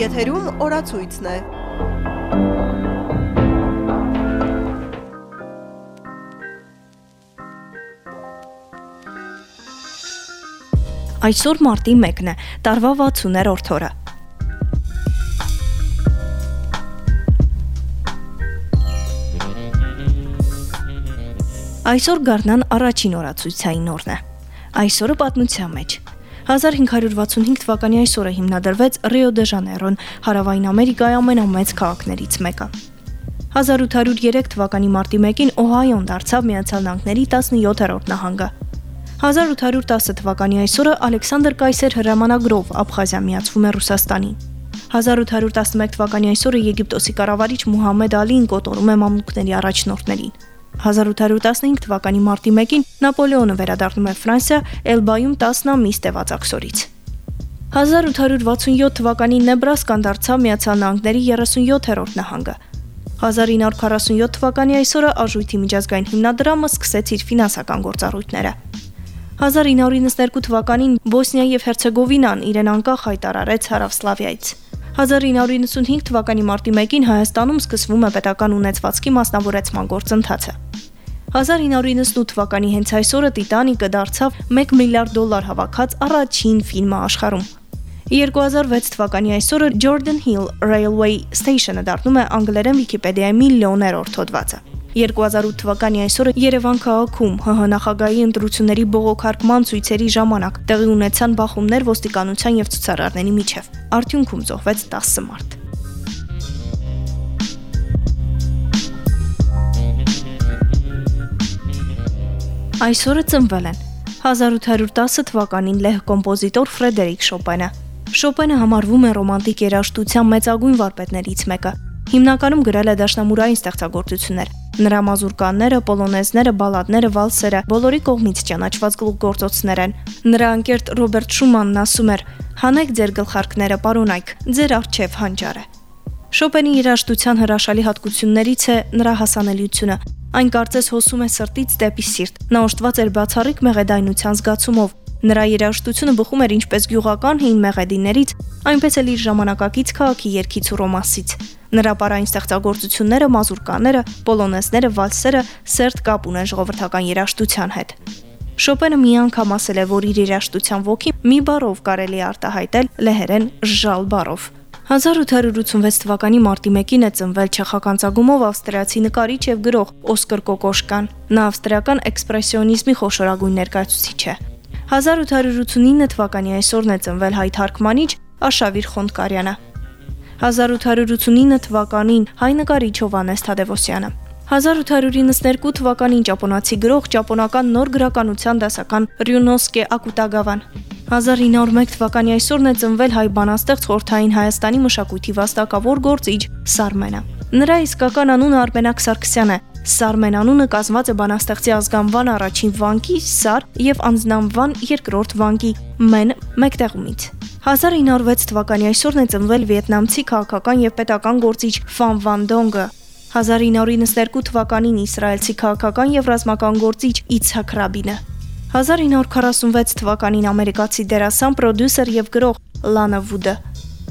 Եթերում օրացույցն է։ Այսօր մարտի 1-ն է, տարվա 60-րդ օրը։ Այսօր Գառնան առաջին օրացույցային օրն է։ Այսօրը պատմության մեջ 1565 թվականի այսօրը հիմնադրվեց Ռիո դե Ժանեյրոն, Հարավային Ամերիկայի ամենամեծ քաղաքներից մեկը։ 1803 թվականի մարտի 1-ին Օհայոն դարձավ Միացյալ Նահանգների 17-րդ նահանգը։ 1810 թվականի այսօրը Ալեքսանդր Կայսեր հրամանագրով Աբխազիա միացվում է Ռուսաստանին։ 1811 թվականի այսօրը Եգիպտոսի կառավարիչ Մուհամեդ Ալին կոտորում է մամլուքների առաջնորդներին։ 1815 թվականի մարտի 1-ին Նապոլեոնը վերադառնում է Ֆրանսիա Էլբայում 10 ամիս տևած ակսորից։ 1867 թվականին Նեբրասկան դարձավ Միացյալ Նահանգների 37-րդ նահանգը։ 1947 թվականի այսօրը Արժույթի միջազգային հիմնադրամը սկսեց իր ֆինանսական գործառույթները։ 1992 թվականին Բոսնիա եւ Հերցեգովինան իրեն անկախ հայտարարեց Հարավսլավիայից։ 1995 թվականի մարտի 1-ին Հայաստանում սկսվում է պետական ունեցվածքի մասնավորեցման գործընթացը։ 1998 թվականի հենց այսօրը Տիտանիկը դարձավ 1 միլիարդ դոլար հավաքած առաջին ֆիլմը աշխարհում։ 2006 թվականի այսօրը Jordan Hill Railway Station-ը դառնում է անգլերեն Վիկիպեդիայի միլիոներորդ հոդվածը։ 2008 թվականի այսօրը Երևան քաղաքում ՀՀ նախագահի ընտրությունների բողոքարկման ցույցերի ժամանակ տեղի ունեցան բախումներ ոստիկանության եւ ցուցարարների միջև։ Արդյունքում զոհվեց 10 մարդ։ Այսօրը ծնվել են 1810 թվականին լեհ կոմպոզիտոր Ֆրեդերիկ Շոպենը։ Շոպենը համարվում է ռոմանտիկ երաժշտության մեծագույն վարպետներից մեկը։ Հիմնականում գրել է դաշնամուրային ստեղծագործություններ, Նրա մազուրկաները, պոլոնեզները, բալադները, վալսերը բոլորի կողմից ճանաչված գլուխգործոցներ են։ Նրա անկերտ Ռոբերտ Շումանն ասում էր. «Հանեք ձեր գլխարկները, պարոնայք, ձեր արչև հանճարը»։ Շոպենի երաժշտության հրաշալի հատկություններից է նրա հասանելիությունը։ Այն կարծես հոսում է սրտից դեպի սիրտ։ Նա օժտված էր բացառիկ մեղեդայնության զգացումով, Նրա երաժշտությունը բխում էր ինչպես գյուղական հին մեղեդիներից, այնպես էլ իր ժամանակակից քաղաքի երգից ու ռոմանսից։ Նրա պարային ստեղծագործությունները, մազուրկաները, պոլոնեզները, վալսերը սերտ կապ ունեն ժողովրդական երաժշտության հետ։ Շոպենը մի անգամ ասել է, որ իր երաժշտության ոգի մի բառով կարելի արտահայտել լեհերեն ժալ բառով։ 1886 թվականի մարտի 1-ին է ծնվել չեխական ցագումով ավստրիացի նկարիչ եւ գրող Օսկար Կոկոշկան։ Նա ավստրիական էքսպրեսիոնիզմի խոշորագույն ներկայացուցիչ է։ 1889 թվականի այսօրն է ծնվել հայ թարգմանիչ Աշավիր Խոնդկարյանը։ 1889 թվականին հայ նկարիչ Հովանես Թադևոսյանը։ 1892 թվականին ճապոնացի գրող ճապոնական նոր գրականության դասական Ռյունոսկե Ակուտագավան։ 1901 թվականի այսօրն է ծնվել հայ բանաստեղծ խորթային Հայաստանի մշակույթի վաստակավոր գործիչ Սարմենը։ Նրա իսկական անունը Արմենակ Սարգսյան է։ Սարմեն անունը կազմված է բանաստեղծի ազգանվան առաջին վանկի Սար եւ անձնանվան երկրորդ վանկի Մեն մեկտեղումից։ 1906 թվականի այսօրն է ծնվել վիետնամցի քաղաքական եւ պետական գործիչ Ֆան Վան Դոնգը։ 1992 թվականին իսրայելցի քաղաքական եւ ռազմական գործիչ Իցհակ Ռաբինը։ 1946 թվականին ամերիկացի դերասան, պրոդյուսեր եւ գրող Լանա Վուդը։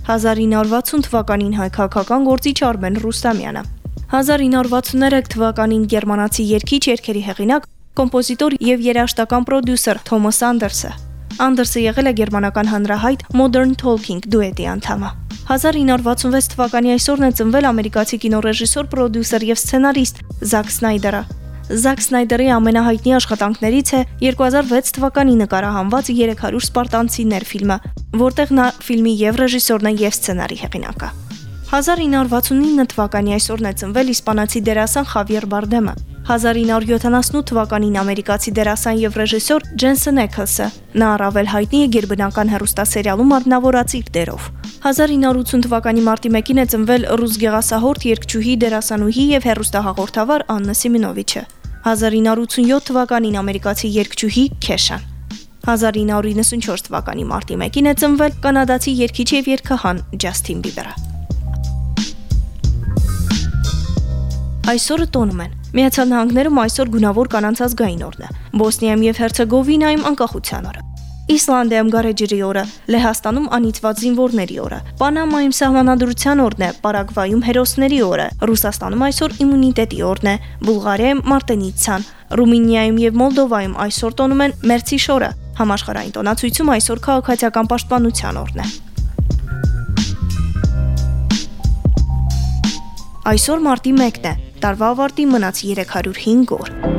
1960 թվականին հայ քաղաքական գործիչ Արմեն Ռուստամյանը։ 1963 թվականին գերմանացի երգիչ երգերի հեղինակ, կոմպոզիտոր եւ երաժշտական պրոդյուսեր Թոմաս Անդերսը։ Անդերսը եղել է գերմանական հանրահայտ Modern Talking դուետի անդամը։ 1966 թվականի այսօրն է ծնվել ամերիկացի կինոռեժիսոր, պրոդյուսեր եւ սցենարիստ Զակ Սնայդերը։ Զակ Սնայդերի ամենահայտնի աշխատանքներից է 2006 թվականի նկարահանված 300 Սպարտանցիներ ֆիլմը, որտեղ նա ֆիլմի եւ ռեժիսորն է եւ սցենարի հեղինակը։ 1969 թվականի այսօրն է ծնվել իսպանացի դերասան Խավիեր Բարդեմը։ 1978 թվականին ամերիկացի դերասան եւ ռեժիսոր Ջենսեն Էքլսը։ Նա առավել հայտնի է գերբնական հեռուստասերիալում արնավորած իր դերով։ 1980 թվականի մարտի 1-ին է ծնվել ռուս գեղասահորդ երգչուհի, դերասանուհի եւ հեռուստահաղորդավար Աննա Սիմինովիչը։ 1987 թվականին ամերիկացի երգչուհի Քեշան։ 1994 թվականի մարտի 1-ին է ծնվել կանադացի երգիչ եւ երգահան Ջասթին Բիբերը։ Այսօրը տոնում են. Միացյալ Նահանգներում այսօր գունավոր կանանց ազգային օրն է։ Բոսնիայում եւ Հերցեգովինայում անկախության օրը։ Իսլանդիայում գարեջրի օրը, Լեհաստանում անիծված զինվորների օրը, Պանամայում սահմանադրության օրն է, Պարագվայում հերոսների օրը, Ռուսաստանում այսօր իմունիտետի օրն է, Բուլղարիայում Մարտենիցյան, Ռումինիայում եւ Մոլդովայում այսօր տոնում են Մերցի շորը։ Համաշխարհային տոնացույցում այսօր քաղաքացիական պաշտպանության օրն է։ Այսօր մարտի 1-ն է։ Տարվա ավարտի մնաց 305 օր։